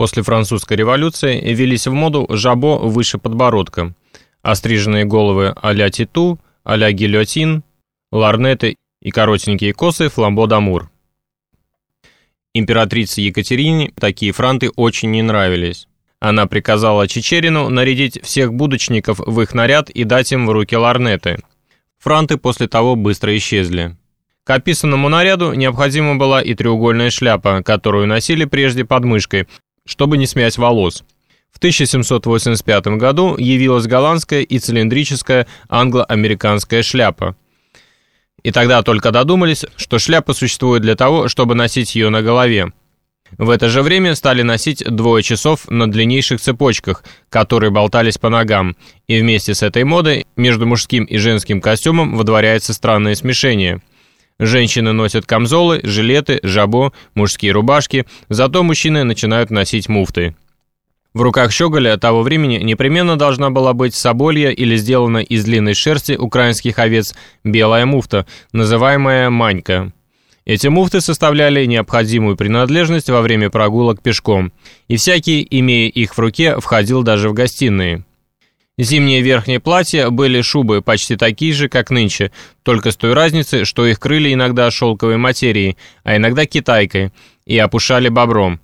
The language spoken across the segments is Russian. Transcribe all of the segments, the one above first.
После французской революции велись в моду жабо выше подбородка, остриженные головы а-ля Титу, а-ля Гильотин, ларнеты и коротенькие косы фламбо дамур. Императрице Екатерине такие франты очень не нравились. Она приказала Чечерину нарядить всех будочников в их наряд и дать им в руки ларнеты. Франты после того быстро исчезли. К описанному наряду необходима была и треугольная шляпа, которую носили прежде под мышкой, чтобы не смять волос. В 1785 году явилась голландская и цилиндрическая англо-американская шляпа. И тогда только додумались, что шляпа существует для того, чтобы носить ее на голове. В это же время стали носить двое часов на длиннейших цепочках, которые болтались по ногам, и вместе с этой модой между мужским и женским костюмом водворяется странное смешение. Женщины носят камзолы, жилеты, жабо, мужские рубашки, зато мужчины начинают носить муфты. В руках щеголя того времени непременно должна была быть соболья или сделана из длинной шерсти украинских овец белая муфта, называемая манька. Эти муфты составляли необходимую принадлежность во время прогулок пешком, и всякий, имея их в руке, входил даже в гостиные. Зимние верхние платья были шубы почти такие же, как нынче, только с той разницей, что их крыли иногда шелковой материей, а иногда китайкой, и опушали бобром.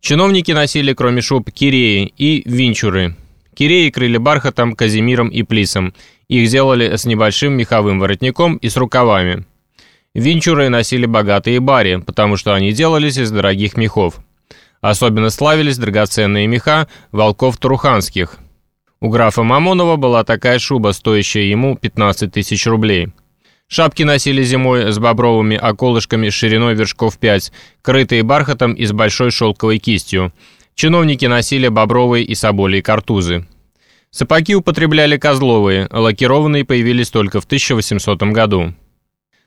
Чиновники носили, кроме шуб, киреи и винчуры. Киреи крыли бархатом, казимиром и плисом. Их сделали с небольшим меховым воротником и с рукавами. Винчуры носили богатые бари, потому что они делались из дорогих мехов. Особенно славились драгоценные меха волков Туруханских. У графа Мамонова была такая шуба, стоящая ему 15 тысяч рублей. Шапки носили зимой с бобровыми околышками шириной вершков 5, крытые бархатом и с большой шелковой кистью. Чиновники носили бобровые и соболие картузы. Сапоги употребляли козловые, лакированные появились только в 1800 году.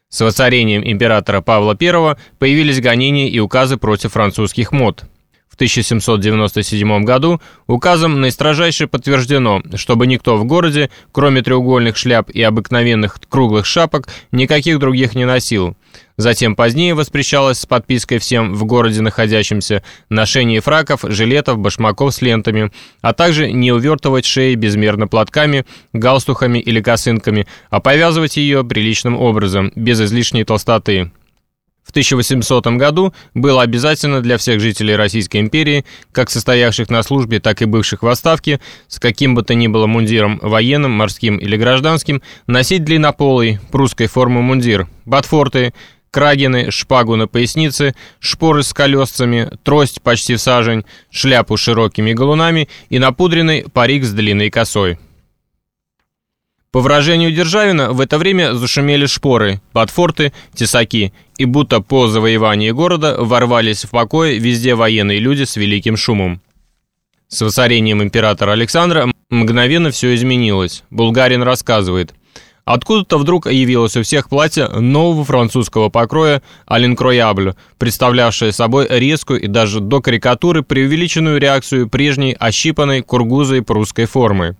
С воцарением императора Павла I появились гонения и указы против французских мод – в 1797 году указом наистрожайше подтверждено, чтобы никто в городе, кроме треугольных шляп и обыкновенных круглых шапок, никаких других не носил. Затем позднее воспрещалось с подпиской всем в городе находящимся ношение фраков, жилетов, башмаков с лентами, а также не увертывать шеи безмерно платками, галстухами или косынками, а повязывать ее приличным образом, без излишней толстоты. В 1800 году было обязательно для всех жителей Российской империи, как состоявших на службе, так и бывших в отставке, с каким бы то ни было мундиром военным, морским или гражданским, носить длиннополый прусской формы мундир, ботфорты, крагины, шпагу на пояснице, шпоры с колесцами, трость почти в сажень, шляпу с широкими галунами и напудренный парик с длинной косой. По выражению Державина, в это время зашумели шпоры, подфорты, тесаки, и будто по завоевании города ворвались в покой везде военные люди с великим шумом. С воцарением императора Александра мгновенно все изменилось. Булгарин рассказывает. Откуда-то вдруг явилось у всех платье нового французского покроя «Аленкроябль», представлявшее собой резкую и даже до карикатуры преувеличенную реакцию прежней ощипанной кургузой прусской формы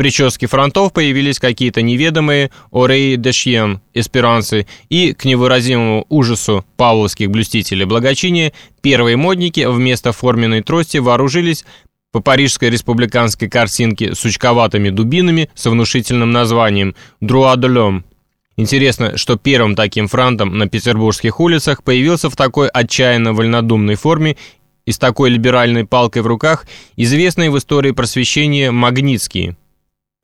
прическе фронтов появились какие-то неведомые ореи де шьен, эсперанцы, и, к невыразимому ужасу павловских блюстителей благочиния, первые модники вместо форменной трости вооружились по парижской республиканской картинке сучковатыми дубинами с внушительным названием «Друа де l'homme». Интересно, что первым таким франтом на петербургских улицах появился в такой отчаянно вольнодумной форме и с такой либеральной палкой в руках известный в истории просвещения Магнитский.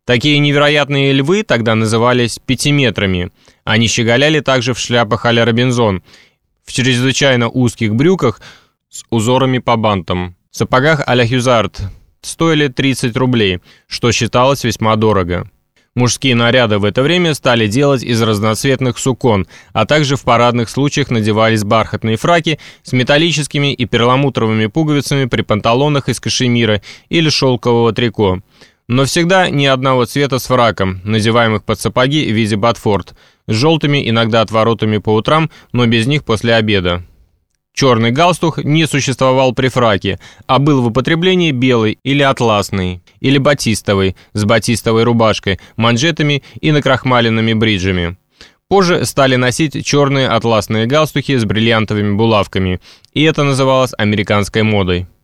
Такие невероятные львы тогда назывались пятиметрами. Они щеголяли также в шляпах а-ля Робинзон, в чрезвычайно узких брюках с узорами по бантам, сапогах а-ля Хюзард, стоили 30 рублей, что считалось весьма дорого. Мужские наряды в это время стали делать из разноцветных сукон, а также в парадных случаях надевались бархатные фраки с металлическими и перламутровыми пуговицами при панталонах из кашемира или шелкового трико но всегда ни одного цвета с фраком, надеваемых под сапоги в виде ботфорд, с желтыми иногда отворотами по утрам, но без них после обеда. Черный галстук не существовал при фраке, а был в употреблении белый или атласный, или батистовый, с батистовой рубашкой, манжетами и накрахмаленными бриджами. Позже стали носить черные атласные галстуки с бриллиантовыми булавками, и это называлось американской модой.